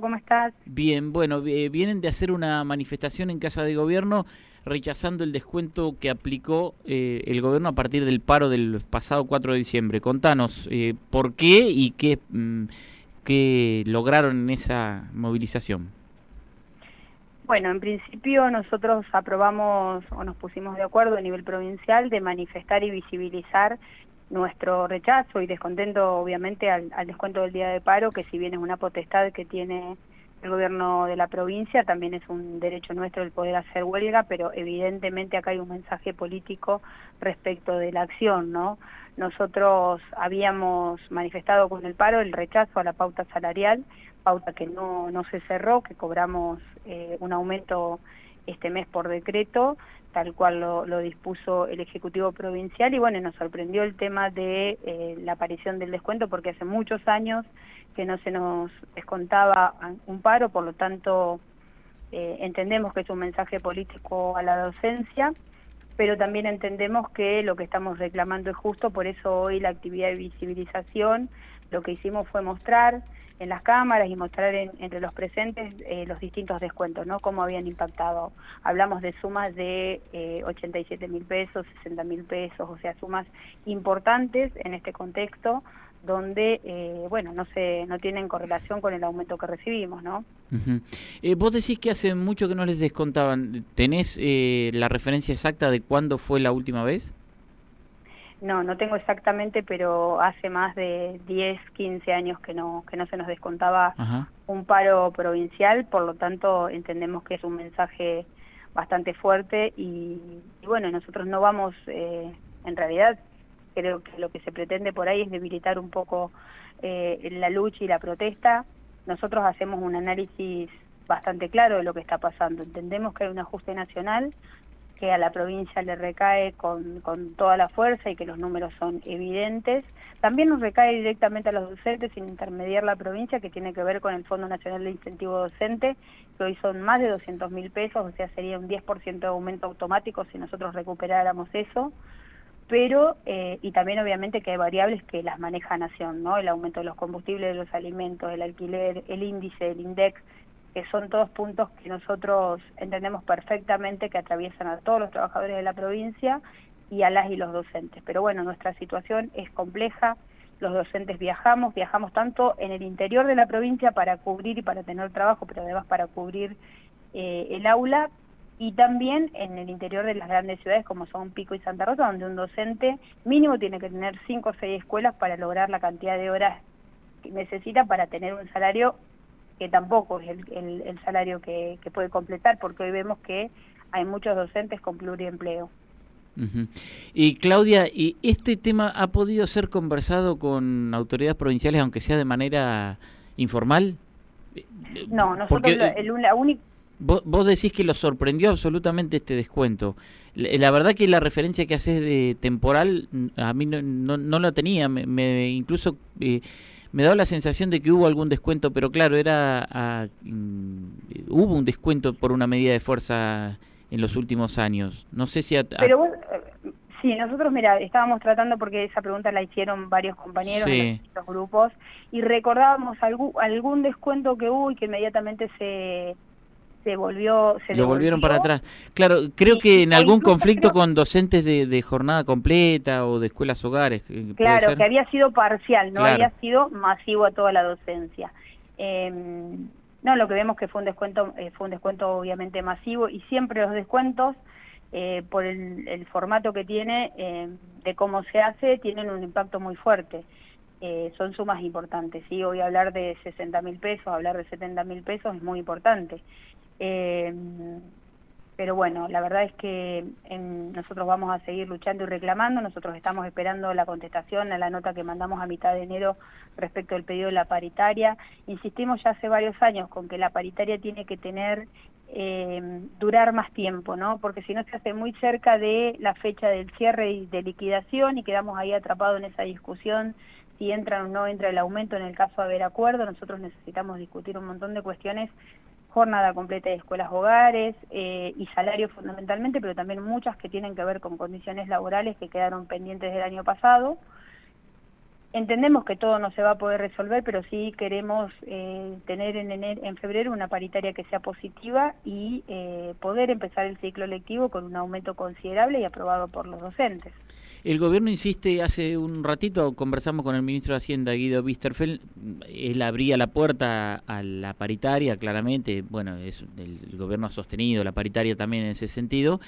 ¿Cómo estás? Bien, bueno, eh, vienen de hacer una manifestación en Casa de Gobierno rechazando el descuento que aplicó eh, el gobierno a partir del paro del pasado 4 de diciembre. Contanos eh, por qué y qué, mm, qué lograron en esa movilización. Bueno, en principio nosotros aprobamos o nos pusimos de acuerdo a nivel provincial de manifestar y visibilizar nuestro rechazo y descontento obviamente al, descuento del día de paro, que si bien es una potestad que tiene el gobierno de la provincia, también es un derecho nuestro el poder hacer huelga, pero evidentemente acá hay un mensaje político respecto de la acción, ¿no? Nosotros habíamos manifestado con el paro el rechazo a la pauta salarial, pauta que no, no se cerró, que cobramos eh, un aumento este mes por decreto, tal cual lo, dispuso el Ejecutivo Provincial. Y bueno, nos sorprendió el tema de eh, la aparición del descuento porque hace muchos años que no se nos descontaba un paro, por lo tanto eh, entendemos que es un mensaje político a la docencia, pero también entendemos que lo que estamos reclamando es justo, por eso hoy la actividad de visibilización lo que hicimos fue mostrar en las cámaras y mostrar entre los presentes eh, los distintos descuentos, ¿no? Cómo habían impactado. Hablamos de sumas de eh, 87 mil pesos, 60 mil pesos, o sea, sumas importantes en este contexto donde, eh, bueno, no se no tienen correlación con el aumento que recibimos, ¿no? Eh, vos decís que hace mucho que no les descontaban. ¿Tenés la referencia exacta de cuándo fue la última vez? No, no tengo exactamente, pero hace más de 10, 15 años que no, que no se nos descontaba un paro provincial, por lo tanto entendemos que es un mensaje bastante fuerte y, bueno, nosotros no vamos, eh, en realidad creo que lo que se pretende por ahí es debilitar un poco eh, la lucha y la protesta. Nosotros hacemos un análisis bastante claro de lo que está pasando. Entendemos que hay un ajuste nacional, que a la provincia le recae con, con toda la fuerza y que los números son evidentes. También nos recae directamente a los docentes sin intermediar la provincia, que tiene que ver con el Fondo Nacional de Incentivo Docente, que hoy son más de 200 mil pesos, o sea, sería un 10% de aumento automático si nosotros recuperáramos eso. Pero, eh, y también obviamente que hay variables que las maneja Nación, ¿no? El aumento de los combustibles, de los alimentos, el alquiler, el índice, el INDEX, que son todos puntos que nosotros entendemos perfectamente que atraviesan a todos los trabajadores de la provincia y a las y los docentes. Pero bueno, nuestra situación es compleja, los docentes viajamos, viajamos tanto en el interior de la provincia para cubrir y para tener trabajo, pero además para cubrir eh, el aula, y también en el interior de las grandes ciudades como son Pico y Santa Rosa, donde un docente mínimo tiene que tener cinco o seis escuelas para lograr la cantidad de horas que necesita para tener un salario que tampoco es el, salario que, puede completar, porque hoy vemos que hay muchos docentes con pluriempleo. Y Claudia, ¿y este tema ha podido ser conversado con autoridades provinciales, aunque sea de manera informal? No, nosotros la, única... Vos, decís que lo sorprendió absolutamente este descuento. La, verdad que la referencia que haces de temporal, a mí no, no, no la tenía, me, incluso... Eh, me daba la sensación de que hubo algún descuento, pero claro, era mm, hubo un descuento por una medida de fuerza en los últimos años. No sé si... pero vos, eh, sí, nosotros, mira, estábamos tratando porque esa pregunta la hicieron varios compañeros de los grupos y recordábamos algún, algún descuento que hubo y que inmediatamente se se volvió... Se Lo volvieron para atrás. Claro, creo que en algún conflicto con docentes de, jornada completa o de escuelas hogares. Eh, claro, que había sido parcial, no había sido masivo a toda la docencia. Em, no, lo que vemos que fue un descuento, eh, fue un descuento obviamente masivo y siempre los descuentos, eh, por el, formato que tiene, de cómo se hace, tienen un impacto muy fuerte. son sumas importantes. ¿sí? Hoy hablar de 60 mil pesos, hablar de 70 mil pesos es muy importante. Eh, pero bueno, la verdad es que nosotros vamos a seguir luchando y reclamando. Nosotros estamos esperando la contestación a la nota que mandamos a mitad de enero respecto al pedido de la paritaria. Insistimos ya hace varios años con que la paritaria tiene que tener eh, durar más tiempo, ¿no? Porque si no se hace muy cerca de la fecha del cierre y de liquidación y quedamos ahí atrapados en esa discusión si entra o no entra el aumento en el caso de haber acuerdo. Nosotros necesitamos discutir un montón de cuestiones jornada completa de escuelas hogares eh, y salarios fundamentalmente, pero también muchas que tienen que ver con condiciones laborales que quedaron pendientes del año pasado. Entendemos que todo no se va a poder resolver, pero sí queremos eh, tener en, en febrero una paritaria que sea positiva y eh, poder empezar el ciclo lectivo con un aumento considerable y aprobado por los docentes. El gobierno insiste, hace un ratito conversamos con el ministro de Hacienda, Guido Wisterfeld, él abría la puerta a la paritaria, claramente, bueno, es, el gobierno ha sostenido la paritaria también en ese sentido,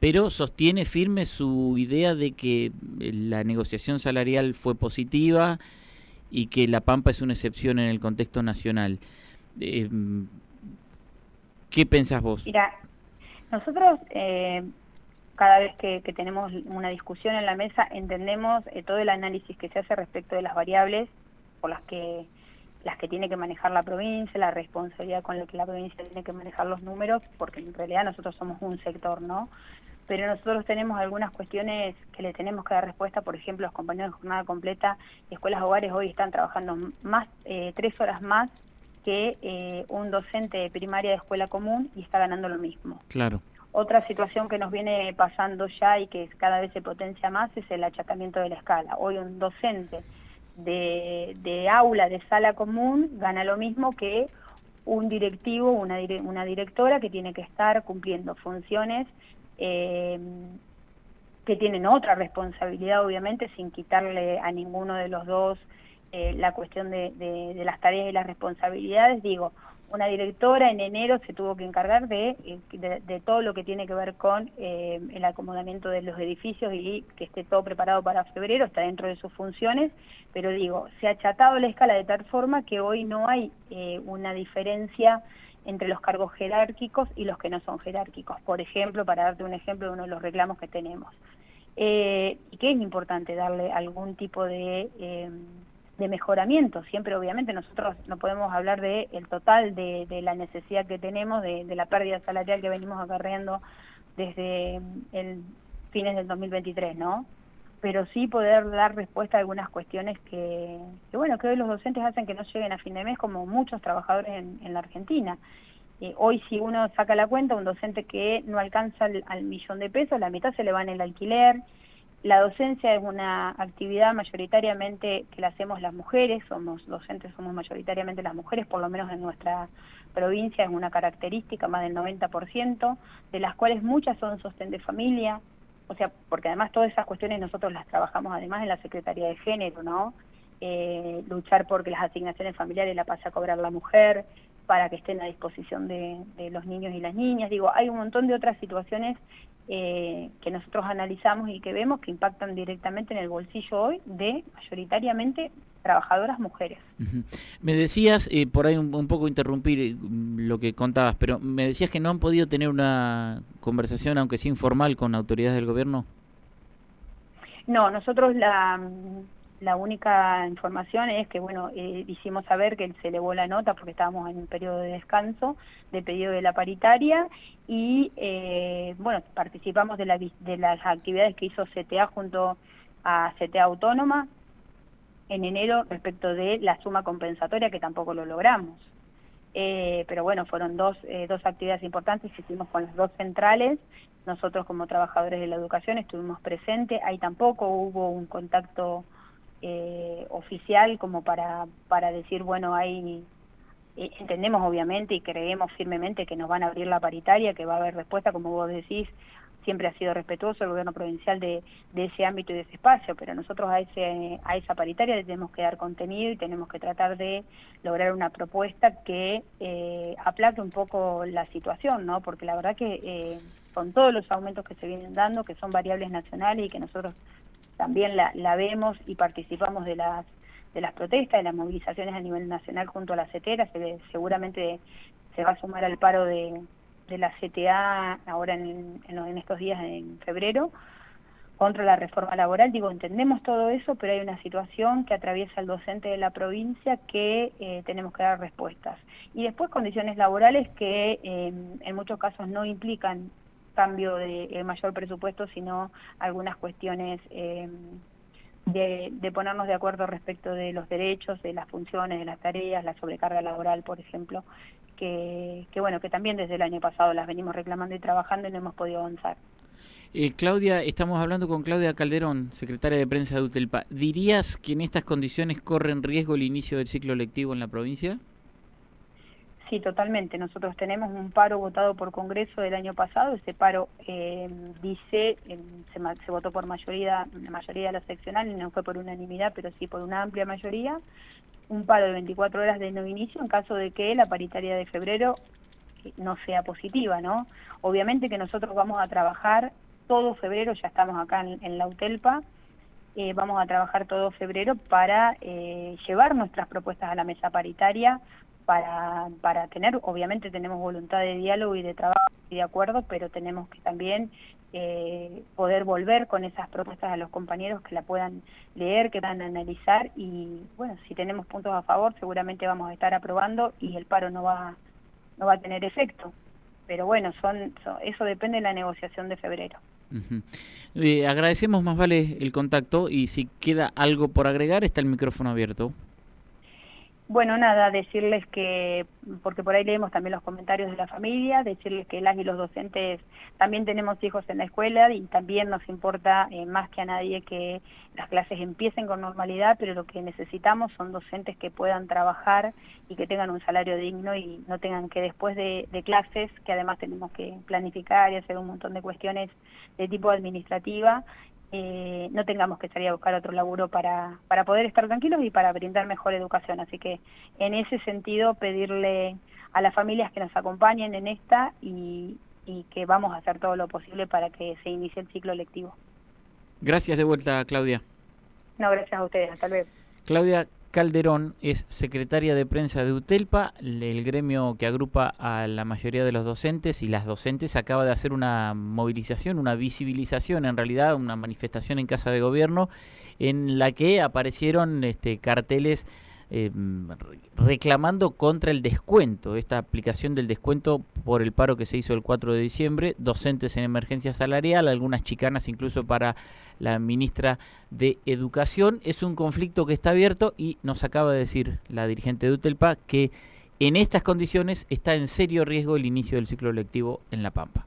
pero sostiene firme su idea de que eh, la negociación salarial fue positiva y que La Pampa es una excepción en el contexto nacional. Eh, ¿Qué pensás vos? Mira, nosotros eh, cada vez que, tenemos una discusión en la mesa entendemos todo el análisis que se hace respecto de las variables por las que las que tiene que manejar la provincia, la responsabilidad con la que la provincia tiene que manejar los números, porque en realidad nosotros somos un sector, ¿no? pero nosotros tenemos algunas cuestiones que le tenemos que dar respuesta, por ejemplo, los compañeros de jornada completa y escuelas hogares hoy están trabajando más eh, tres horas más que eh, un docente de primaria de escuela común y está ganando lo mismo. Claro. Otra situación que nos viene pasando ya y que cada vez se potencia más es el achatamiento de la escala. Hoy un docente de, de aula, de sala común, gana lo mismo que un directivo, una, una directora que tiene que estar cumpliendo funciones eh, que tienen otra responsabilidad, obviamente, sin quitarle a ninguno de los dos eh, la cuestión de, de, las tareas y las responsabilidades. Digo, una directora en enero se tuvo que encargar de, eh, de, todo lo que tiene que ver con eh, el acomodamiento de los edificios y que esté todo preparado para febrero, está dentro de sus funciones, pero digo, se ha achatado la escala de tal forma que hoy no hay una diferencia entre los cargos jerárquicos y los que no son jerárquicos. Por ejemplo, para darte un ejemplo de uno de los reclamos que tenemos. Eh, y que es importante darle algún tipo de, eh, de, mejoramiento. Siempre, obviamente, nosotros no podemos hablar de el total de, de la necesidad que tenemos, de, de, la pérdida salarial que venimos acarreando desde el fines del 2023, ¿no? pero sí poder dar respuesta a algunas cuestiones que, bueno, que hoy los docentes hacen que no lleguen a fin de mes como muchos trabajadores en, la Argentina. Eh, hoy si uno saca la cuenta, un docente que no alcanza al millón de pesos, la mitad se le va en el alquiler. La docencia es una actividad mayoritariamente que la hacemos las mujeres, somos docentes, somos mayoritariamente las mujeres, por lo menos en nuestra provincia es una característica, más del 90%, de las cuales muchas son sostén de familia, o sea, porque además todas esas cuestiones nosotros las trabajamos además en la Secretaría de Género, ¿no? Eh, luchar porque las asignaciones familiares la pase a cobrar la mujer, para que estén a disposición de, los niños y las niñas. Digo, hay un montón de otras situaciones eh, que nosotros analizamos y que vemos que impactan directamente en el bolsillo hoy de mayoritariamente trabajadoras mujeres. Me decías, eh, por ahí un, poco interrumpir eh, lo que contabas, pero me decías que no han podido tener una conversación, aunque sea informal, con autoridades del gobierno. No, nosotros la, la única información es que, bueno, eh, hicimos saber que se elevó la nota porque estábamos en un periodo de descanso de pedido de la paritaria y, bueno, participamos de, la, de las actividades que hizo CTA junto a CTA Autónoma, en enero respecto de la suma compensatoria que tampoco lo logramos. Eh, pero bueno, fueron dos, eh, dos actividades importantes que hicimos con las dos centrales. Nosotros como trabajadores de la educación estuvimos presentes. Ahí tampoco hubo un contacto eh, oficial como para, para decir, bueno, ahí entendemos obviamente y creemos firmemente que nos van a abrir la paritaria, que va a haber respuesta, como vos decís, siempre ha sido respetuoso el gobierno provincial de, ese ámbito y de ese espacio, pero nosotros a, ese, a esa paritaria tenemos que dar contenido y tenemos que tratar de lograr una propuesta que eh, aplaque un poco la situación, ¿no? Porque la verdad que eh, con todos los aumentos que se vienen dando, que son variables nacionales y que nosotros también la, la vemos y participamos de las de las protestas, de las movilizaciones a nivel nacional junto a la CETERA, se, seguramente se va a sumar al paro de, de la CTA ahora en, en, estos días en febrero contra la reforma laboral. Digo, entendemos todo eso, pero hay una situación que atraviesa el docente de la provincia que eh, tenemos que dar respuestas. Y después condiciones laborales que eh, en muchos casos no implican cambio de eh, mayor presupuesto, sino algunas cuestiones de, de, ponernos de acuerdo respecto de los derechos, de las funciones, de las tareas, la sobrecarga laboral, por ejemplo, que, bueno, que también desde el año pasado las venimos reclamando y trabajando y no hemos podido avanzar. Eh, Claudia, estamos hablando con Claudia Calderón, secretaria de prensa de UTELPA. ¿Dirías que en estas condiciones corre en riesgo el inicio del ciclo lectivo en la provincia? Sí, totalmente. Nosotros tenemos un paro votado por Congreso del año pasado. Ese paro eh, dice, eh, se, se, votó por mayoría, la mayoría de la seccional, no fue por unanimidad, pero sí por una amplia mayoría. Un paro de 24 horas de no inicio en caso de que la paritaria de febrero no sea positiva, ¿no? Obviamente que nosotros vamos a trabajar todo febrero, ya estamos acá en, la UTELPA, eh, vamos a trabajar todo febrero para eh, llevar nuestras propuestas a la mesa paritaria, para, para tener, obviamente tenemos voluntad de diálogo y de trabajo y de acuerdo, pero tenemos que también eh, poder volver con esas propuestas a los compañeros que la puedan leer, que puedan analizar y bueno, si tenemos puntos a favor seguramente vamos a estar aprobando y el paro no va, no va a tener efecto. Pero bueno, son, eso depende de la negociación de febrero. Eh, agradecemos más vale el contacto y si queda algo por agregar está el micrófono abierto. Bueno, nada, decirles que, porque por ahí leemos también los comentarios de la familia, decirles que las y los docentes también tenemos hijos en la escuela y también nos importa eh, más que a nadie que las clases empiecen con normalidad, pero lo que necesitamos son docentes que puedan trabajar y que tengan un salario digno y no tengan que después de, de clases, que además tenemos que planificar y hacer un montón de cuestiones de tipo administrativa, eh, no tengamos que salir a buscar otro laburo para, para poder estar tranquilos y para brindar mejor educación. Así que en ese sentido pedirle a las familias que nos acompañen en esta y, y que vamos a hacer todo lo posible para que se inicie el ciclo lectivo. Gracias de vuelta, Claudia. No, gracias a ustedes. Hasta luego. Claudia Calderón es secretaria de prensa de UTELPA, el gremio que agrupa a la mayoría de los docentes y las docentes acaba de hacer una movilización, una visibilización, en realidad una manifestación en Casa de Gobierno en la que aparecieron este, carteles eh, reclamando contra el descuento, esta aplicación del descuento por el paro que se hizo el 4 de diciembre, docentes en emergencia salarial, algunas chicanas incluso para la ministra de Educación. Es un conflicto que está abierto y nos acaba de decir la dirigente de UTELPA que en estas condiciones está en serio riesgo el inicio del ciclo lectivo en La Pampa.